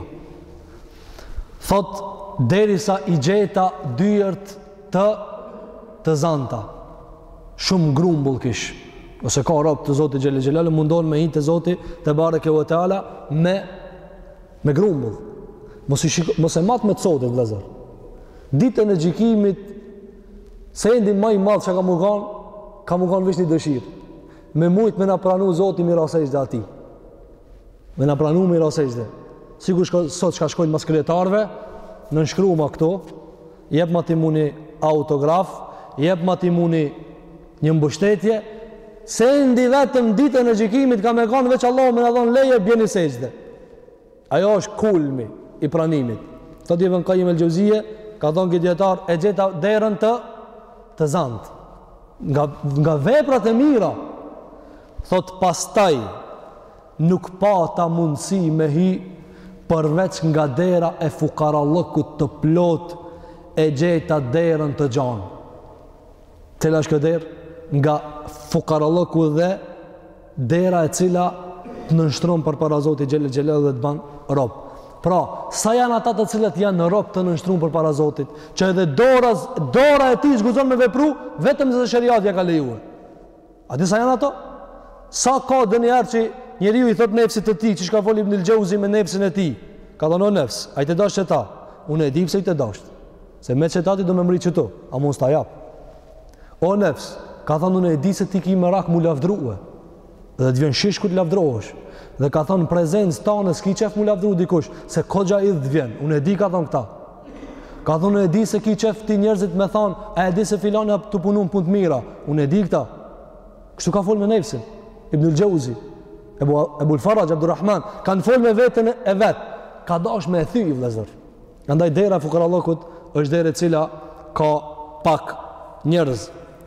Thot derisa i gjeta dyert të të zanta. Shumë grumbull kish. Ose ka rob të Zotit xhele xhelaluhu mundon me hi te Zoti tebareke ve teala me me grumbull. Mos, mos e mat me t'sotit vllezër. Ditën e gjikimit sendi ma i madh çka ka me kanë, ka me kanë veç ni dëshirë. Me mujt me na pranu Zoti me ra sexhde atij. Me na pranu me ra sexhde. Sikur shko, sot çka shkojnë mas kryetarve, nënshkruma këtu, jepma ti mu ni autograf, jepma ti mu ni, një mbështetje, sendi i vetëm ditën e gjikimit ka me kanë veç Allahu me na dhonë leje bjeni sexhde. Ajo është kulmi i pranimit. Thotë Ibn Kajim el-Xheuzije, ka thonë ky dijetar e gjeta derën të të zantë. Nga, nga veprat e mira, thot pastaj, Nuk pata mundësi me hy përveç nga dera e fukarallëkut të plotë e gjeta derën të gjanë. Cila është kjo derë? Nga fukarallëku dhe dera e cila të nënshtron përpara Zotit xhele xhelaluhu dhe të ban rob. Pra, sa janë ata të cilët janë rob të nënshtrum përpara Zotit, që edhe dora, dora e tij s'guxon me vepru, vetëm nëse sheriati ia ka leju. A di sa janë ato? Sa ka n'dynja që njeriu i thot nefsit të tij, qysh ka fol Ibnul Xheuzi me nefsin e tij, ka thonë o nefs, a je tu dashtë qeta, unë e di pëse i të dashtë, se me qeta ti do me mrri qetu, ama un s'ta jap. O nefs, ka thonë unë e di se ti ki merak m'u lavdrue, dhe të vjen shijshëm kur të lavdrohesh, dhe ka thonë prezencë tane s'ki qef m'u lavdru dikush, se koxha idht të vjen, unë e di ka thonë këta, Ka thonë e di se ki qef ti njerëzit me thonë, a e di se filani asht tu punu punë të mira. Unë e di këta. Kështu ka folë me nefsin. Ibnul Xheuzi, Ebu, Ebul Faraxh, Abdurrahman, kanë folë me veten e vet. Ka dash me e thy vllezër. Andaj dera e fukarallëkut është dera e cila ka pak njerëz.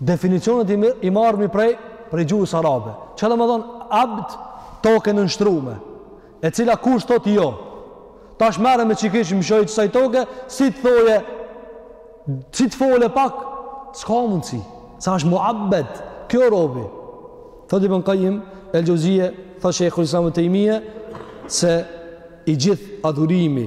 Definicionet i marrmi prej prej gjuhës arabe. Çka domethonë abd tokë e nënshtrume, e cila kush thot jo. Tash merre me çekiç mshoji kësaj toke, si të thojë si t'folë pak, s'ka mundsi. Sa është muabbed, kjo robi. Thotë Ibn Kajim El Xhevzije, thotë Shejhul Islam Tejmije, se i gjithë adhurimi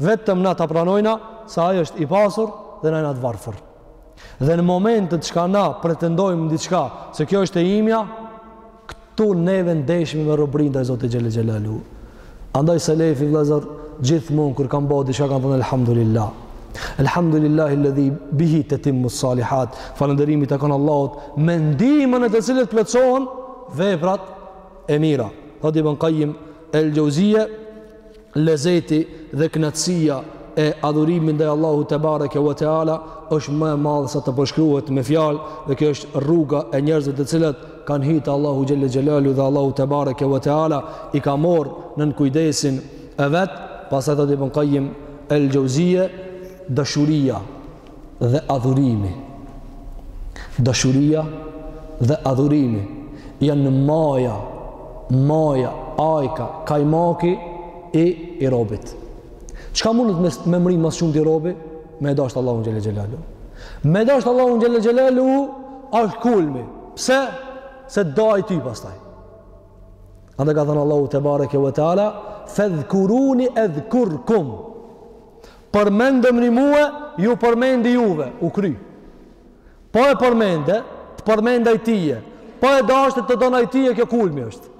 Vetëm na ta pranojmë se ai është i pasur dhe na jena të varfër. Dhe në momentet çka na pretendojmë diçka se kjo është e imja, këtu neve ndeshmi me robëri ndaj Zotit xhelle xhelaluhu. Andaj selefi vllazër, gjithmonë kur kanë bo diçka kanë thënë Elhamdulillah. Elhamdulillahi ledhi bihi tetimmu salihat, falënderimi i takon Allahut, me ndihmën e të cilit plotësohen veprat e mira. Thot Ibn Kajim el Xhevzije, Lezeti dhe kënaqësia e adhurimit ndaj Allahut tebareke ve teala është më e madhe sa të përshkruhet me fjalë dhe kjo është rruga e njerëzve të cilët kanë hi te Allahu xhelle xhelaluhu dhe Allahu tebareke ve teala i ka marr nën kujdesin e vet pastaj thotë Ibn Kajim el Xhevzije dashuria dhe adhurimi. Dashuria dhe adhurimi janë maja, maja, ajka, kajmaki i, i robit. Çka mundet me mrri ma së shumti robi? Me e dasht Allahun xhelle xhelaluhu. Me e dasht Allahun xhelle xhelaluhu është kulmi. Pse? Se t'do ai ty pastaj. Andaj ka thënë Allahu tebareke ve teala, fedhkuruni edhkurkum. Përmendmëni mue, ju përmendi juve, u kry. Po e përmende, të përmend ai tye. Po e dashte, të don ai tye, kjo kulmi është.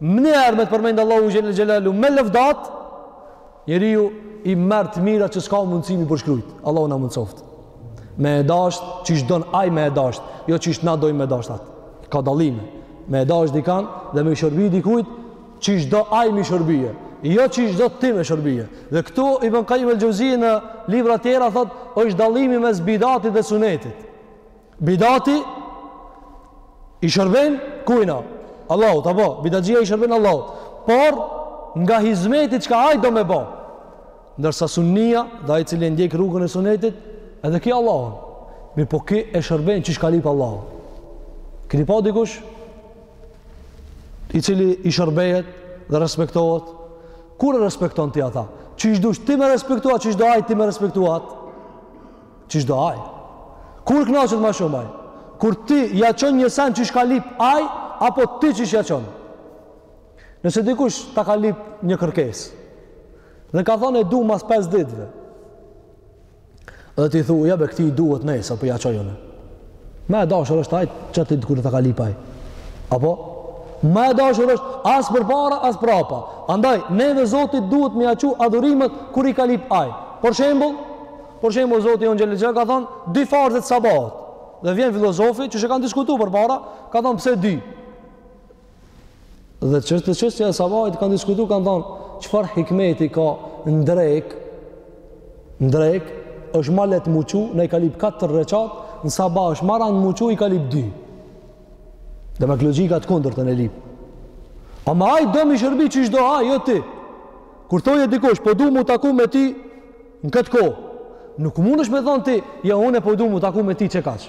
Menjëherë me të përmend Allahu xhelle xhelaluhu me lëvdat, njeriu i merr të mira që s'ka mundësi me i përshkrujt. Allahu na mundësoftë. Me e dashtë qysh don ai me e dashtë, jo qysh na dojmë me dashtë atë. Ka dallime. Me e dashtë dikën dhe me i shërbi dikujt, Qysh do ai me i shërbye, jo qysh do ti me i shërbye. Dhe këtu Ibn Kajim el Xhevzije në libra tjera thot, është dallimi mes bidatit dhe sunetit. Bidati i shërben kujna? Allahut, apo bidaxhia i shërben Allahut. Por nga hizmeti çka ai do me bo. Ndërsa sunnia, dhe ai i cili e ndjek rrugën e sunetit, edhe ky Allahut. Mirëpo ky e shërben qysh ka lyp Allahu. Keni pa dikush i cili i shërbehet dhe respektohet, kur e respekton ti ata? Qysh dush ti me respektu atë, qysh do ai ti me respektu atë? Qysh do ai. Kur knaqet ma shumë ai? Kur ti ja çon një sen qysh ka lyp ai, apo ti qysh ja çon? Nëse dikush ta ka lyp një kërkesë, dhe ka thonë e du mas 5 ditëve, Dhe ti thu, jo be këti i duhet nesër, po ja çoj une. Ma e dashur është aj, ati kur ta ka lyp aj. Apo? Ma e dashur është as përpara, as përmrapa. Andaj, ne edhe Zotit duhet me ja çu adhurimet kur i ka lyp aj. Për shembull, për shembull Zoti jonë xhel-le ka thonë, dy farzet e sabahut. Dhe vjen filozofi, që e kanë diskutu përpara, ka thonë pse dy. Dhe te çështja e sabahit kanë diskutu kanë thënë çfarë hikmeti ka n'drekë n'drekë është ma lehtë m'u çu na i ka lyp 4 reqatë në sabah është ma rëndë m'u çu i ka lyp 2 demek logjika të kundërtën e lyp ama aj do me i shërby qysh do aj jo ti kur thotë dikush po du mu taku me ti në këtë kohë nuk mundesh me thonë ti jo unë po du mu taku me ti qekaq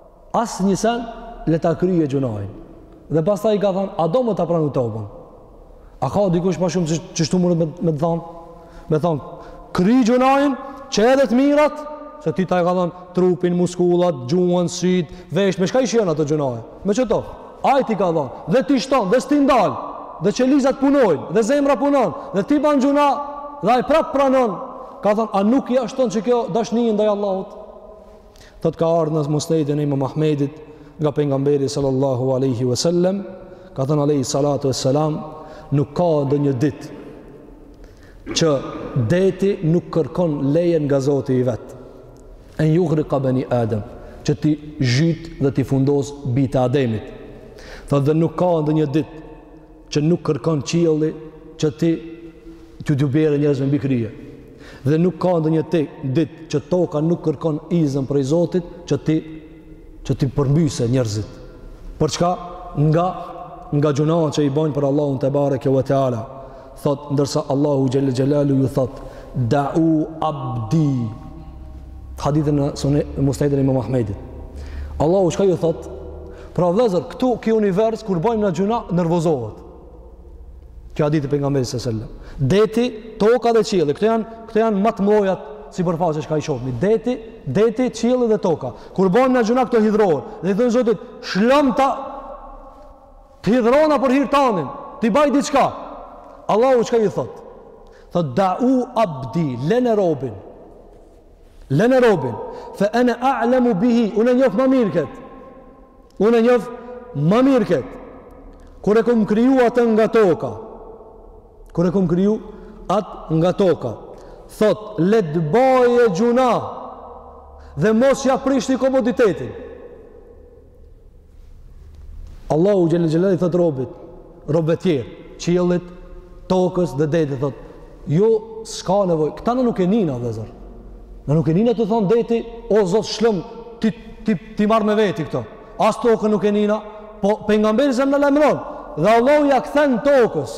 Asnjë sen le ta kryejë gjunahin. Dhe pastaj i ka thënë, a do me ta pranu tobën? A ka dikush ma shumë qështu mëshirë me, me të thonë? Me thonë, kry gjunahin që edhe të mirat, se ty t'i ka dhonë, trupin, muskujt, gjuhën, sytë, veshët, me çka i shijon ato gjunahe? Me qëto? Ai t'i ka dhonë, dhe t'i shton, dhe s't'i ndal, dhe qelizat punojnë, dhe zemra punon, dhe ti ban gjunah, dhe ai prap pranon, ka thonë, a nuk e shton qëkjo dashninë ndaj Allahut? Thot ka ardh në Musnedin e Imam Ahmedit nga pejgamberi sallallahu alaihi wasallam, ka thënë alaihi salatu wassalam, nuk ka ndonjë ditë që deti nuk kërkon lejen nga Zoti i vet. En yughriqa bani Adam, që t'i zhytë dhe t'i fundosë bijtë e Ademit. Thot dhe nuk ka ndonjë ditë që nuk kërkon qielli që ti t'ju t'u bjerë njerëzve mbi krye. Dhe nuk ka ndonjë ditë që toka nuk kërkon izën prej Zotit që t'i, që t'i përmbysë njerëzit. Për çka? Nga, nga gjunahet që i bojnë për Allahun tebareke ve teala. Thot, ndërsa Allahu xhel-le xhelaluhu ju thot, da'u abdi. Hadithi në Sune, Musnedin e Imam Ahmedit. Allahu çka ju thot, Pra vllezër, ky ky univers, kur bojmë na gjuna, nervozohet. Ky hadithi i pejgamberit alejhi selam. Deti, toka dhe qielli, këto janë, këto janë ma t'mdhajat sipërfaqe çka i njofim. Deti, deti, qielli dhe toka. Kur bojmë na gjuna, këto hidhrohen. Dhe i thonë Zotit, lshom ta, t'hidhrohna për hirë tanin, t'i baj diqka. Allahu çka i thotë? Thotë, da'u abdi, lene robin. Lene robin, fe ene a'lemu bihi, unë e njof ma mirë këtë. Unë e njof ma mirë këtë. Kur e kam kriju atë nga toka, kur e kam kriju atë nga toka, thot, le t'bajë gjuna, dhe mos ja prishni komoditetin. Allahu xhele xhelaluhu i thotë robit, robve tjerë, qiellit, tokës dhe detit, thotë, jo, s'ka nevojë, këta na nuk e nina, vëllezër, na nuk e nina tu thonë deti, o, Zot shlëm, t'i, t'i, t'i marr me veti këto, as tokën nuk e nina, po, pejgamberi selem na lajmron, dhe Allahu ja kthen tokës,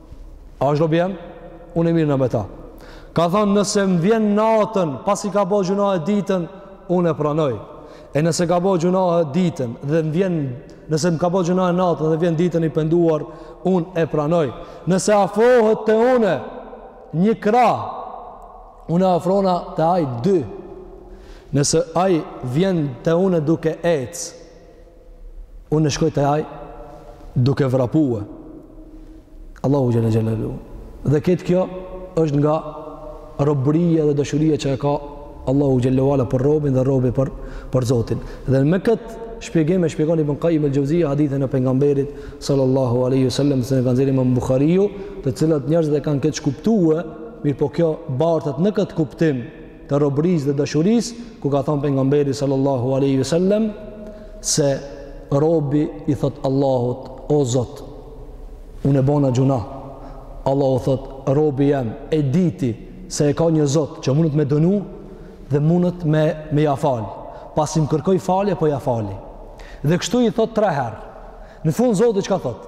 A është robi jem? Une mirrna me ta. Ka thonë nëse më vjen natën, pasi ka bo gjunahe ditën, unë e pranoj. E nëse ka bo gjunahe ditën, dhe më vjen, nëse më ka bo gjunahe natën, dhe vjen ditën i penduar, unë e pranoj. Nëse afrohet te une, një krah, une afrona te ai dy. Nëse ai vjen te une duke ecë, une shkoj te ai duke vrapue Allahu xhele xhelaluhu dhe këtë kjo është nga robëria dhe dashuria që e ka Allahu xhele xhelaluhu për robin dhe robi për, për Zotin dhe me këtë shpjegim e shpjegon Ibn Qayyim al-Jauziyja hadithin e pejgamberit sallallahu alaihi wasallam se e ka nxjerrë Imam Buhariu, të cilat njerëzit e kanë keqkuptue, mirëpo kjo bartet në këtë kuptim të robërisë dhe dashurisë, ku ka thënë pejgamberi sallallahu alaihi wasallam se robi i thot Allahut, o Zot, unë bona gjunah. Allahu thot, robi jem, e diti se e ka një Zot që mundet me dënu dhe mundet me me ia fal. Pasi më kërkoi falje, po ia fali. Dhe kështu i thot tre herë. Në fund Zoti çka thot?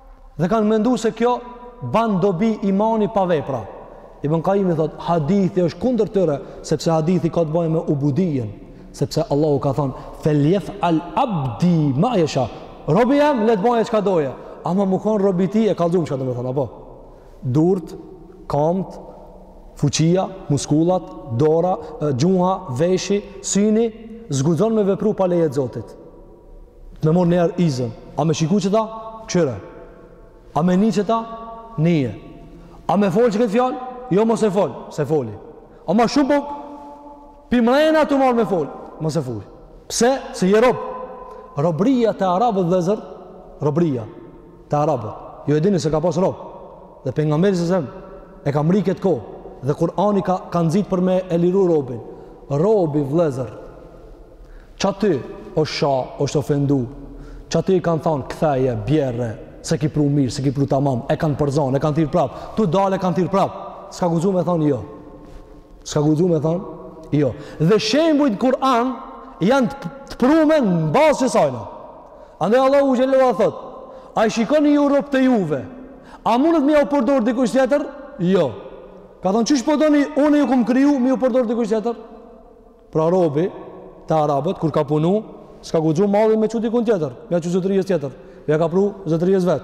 Dhe kanë mendu se kjo ban dobi imani pa vepra. Ibn Qayyimi thot, hadithi është kundër tyre, sepse hadithi ka të bojë me ubudijen, sepse Allahu ka thonë, feljef al abdi ma jesha, robi jem, le të boje çka doje, ama me konë robi i tij, e kallzum çka do me thonë, apo? Durt, kamt, fuqia, muskullat, dora, gjuha, veshi, syni, s'guxon me vepru pa leje t'Zotit. Me mor njëherë izën. A me shiku qeta? Kqyre. A me ni qeta? Nije. A me folë që këtë fjalë? Jo, mos e fol. S'e foli. Ama shumë po? Pi mrejna të marë me folë. Mos e fol. Pse? Se je rob. Robëria te arabët, vëllezër. Robëria. te arabët. Ju e dini se ka pas rob. Dhe pejgamberi sa selam e ka mri këtë kohë dhe Kur'ani ka ka nxit për me e liru robin. Robi vëllezër. Qaty o sha, është ofendu. Qaty i kanë thënë ktheje bjerre, s'e ki pru mirë, s'e ki pru tamam, e kanë përzon, e kanë thirr prap. Tu dalë e kanë thirr prap. S'ka guxu me thënë jo. S'ka guxu me thënë Jo. Dhe shembujt Kur'an janë të prume në bazë qesajna. Andaj Allahu xhelaluhu thot, a i shikoni ju robtë e juve? A mundet me jau përdor dikush tjetër? Jo. Ka thonë qysh po doni, unë ju kom kriju me ju përdor dikush tjetër? Pra robi te arabët kur ka punu, s'ka guxu mallin me çu dikun tjetër, me ja çu zotërijes tjetër. Ja ka pru zotërijes vet.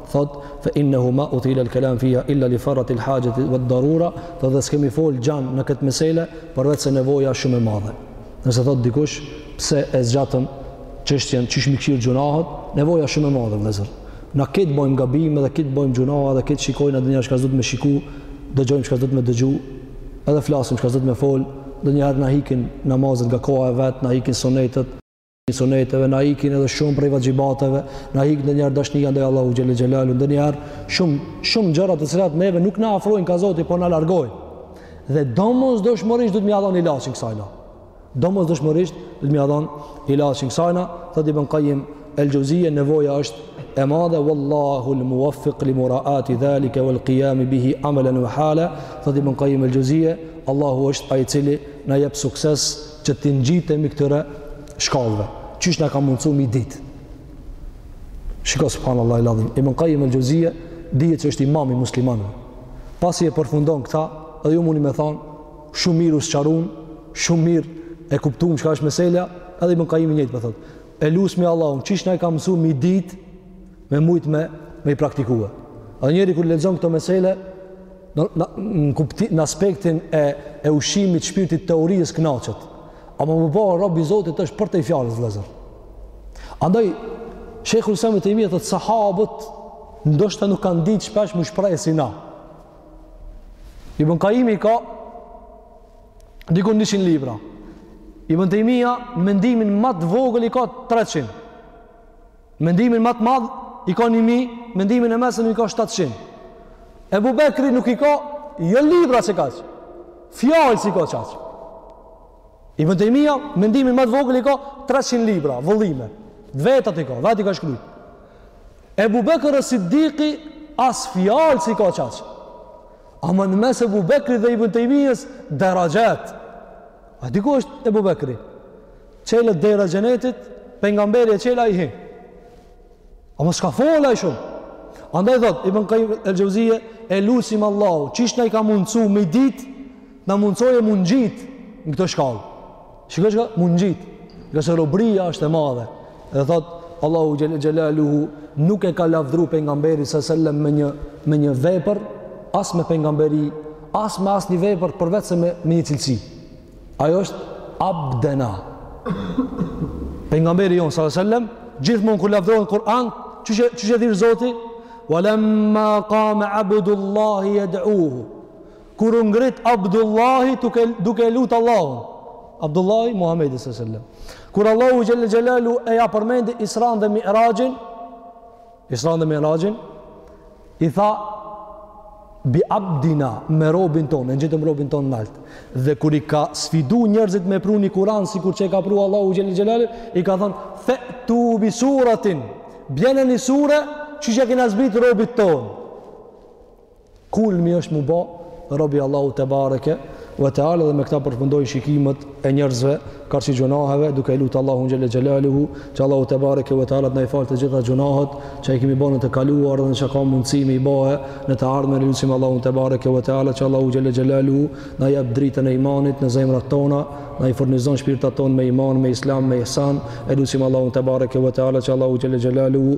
thot fa innahu ma utila al kalam fiha illa li fart al hajati wad darura thot s'kemi fol gjan në këtë mesele por veç se nevoja shumë e madhe nëse thot dikush pse e zgjatëm çështjen qysh m'i kqyr xhunahet nevoja shumë e madhe vëllazër na këtë bëjmë gabime dhe këtë bëjmë xhunaha dhe këtë shikojna donjëherë çka s'dot me shiku dëgjojmë çka s'dot me dëgju edhe flasim çka s'dot me fol donjëherë na ikin namazet nga koha e vet na ikin sunetet i suneteve, na ikin edhe shumë prej vaxhibateve, na ik ndonjëherë dashnia ndaj Allahu xhel xhelalu, ndonjëherë shumë shumë gjëra të cilat neve nuk na afrojnë ka Zoti, po na largojnë. Dhe domosdoshmërisht dot me ja dhon ilaçin kësajna. Domosdoshmërisht dot me ja dhon ilaçin kësajna, thotë Ibn Qayyim El Xhevzije nevoja është e madhe wallahu al muwaffiq li muraati zalika wal qiyam bihi amalan wa hala, thotë Ibn Qayyim El Xhevzije Allahu është ai i cili na jep sukses që t'i ngjitemi këtyre shkallëve, qysh na i ka mundësu m'i ditë. Shiko, subhanallah il adhim, Ibn Kajim el Xhevzije, dihet që është imam i muslimanëve. Pasi e përfundon këta, edhe ju muni me thanë, shumë mirë u sqarum, shumë mirë e kuptum çka është meselja, edhe Ibn Kajimi njëjtë po thotë, e lusmi Allahun, qysh na i ka mundësu m'i ditë, me mujt me i praktikue. A njeri kur lexon këto mesela në në në kupti në aspektin e e ushqimit shpirtit teorisë kënaqet. Ama m'u ba rob i Zotit është përtej fjalës vëllazër. Andaj Shejhul Islam Ibn Tejmija thotë sahabët ndoshta nuk kanë ditë shpesh m'u shpreh si na. Ibn Kajimi i ka diku 100 libra. Ibn Tejmija mendimin më të vogël i ka 300. Mendimin më të madh i ka 1000, mendimin e mesëm i ka 700. Ebu Bekri nuk i ka jo libra qaq, fjalë s'i ka qaq. Ibn Tejmija, mendimin më të vogël i ka 300 libra, vëllime. Të vetat i ka, vetë i ka shkru. Ebu Bekr Sidiki, as fjalë s'i ka qaq. Ama në mes Ebu Bekrit dhe Ibn Tejmijes, deraxhet. A di ku është Ebu Bekri? Çelet dera xhenetit, pejgamberi e çel, ai hin. Ama s'ka fol ai shumë. Andaj thot, Ibn Kajim el Xhevzije, e lusim Allahun, qysh na i ka mundësu me dit, na mundësoje m'u ngjit në këto shkallë. Shiko, ka m'u ngjit, se robria është e madhe, Dhe thot Allahu xhel xhelaluhu nuk e ka lavdru pejgamberin salallahu alejhi selem me një me një vepër, as me pejgamberi, as me asnjë vepër përveç se me, me një cilësi. Ajo është abdena. Pejgamberi jonë salallahu alejhi selem gjithmonë kur lavdërohet n'Kur'an, siç e cek Zoti, walamma qama abdullahi yad'uhu. Kur u ngrit Abdullahi duke, duke e lut Allahun, Abdullahi Muhammedi së sellem. Kur Allahu xhele xhelaluhu ia përmendi Isran dhe Mi'rajin, Isran dhe Mi'rajin, i tha, bi abdina me robin tonë, e ngjitëm robin tonë naltë. Dhe kur i ka sfidu njerëzit me pru një kuran, sikur që e ka pru Allahu xhele xhelaluhu, u ka thanë, fe'tu bi suratin, bjeni një sure, që ia kina zbitë robit tonë. Kulmi është m'u ba rob i Allahut te bareke ve teala dhe me këta përfundojmë shikimet e njerëzve karshi gjunaheve duke e lutë Allahun xhelle xhelaluhu që Allahu te bareke ve teala të na i falë të gjitha gjunahët që i kemi bërë në të kaluar dhe në çka ka mundësi me i bë në të ardhmen e lusim Allahun te bareke ve teala që Allahu xhelle xhelaluhu na jep dritën e imanit në zemrat tona na i furnizon shpirtat tonë me iman me islam me ihsan e lusim Allahun te bareke ve teala që Allahu xhelle xhelaluhu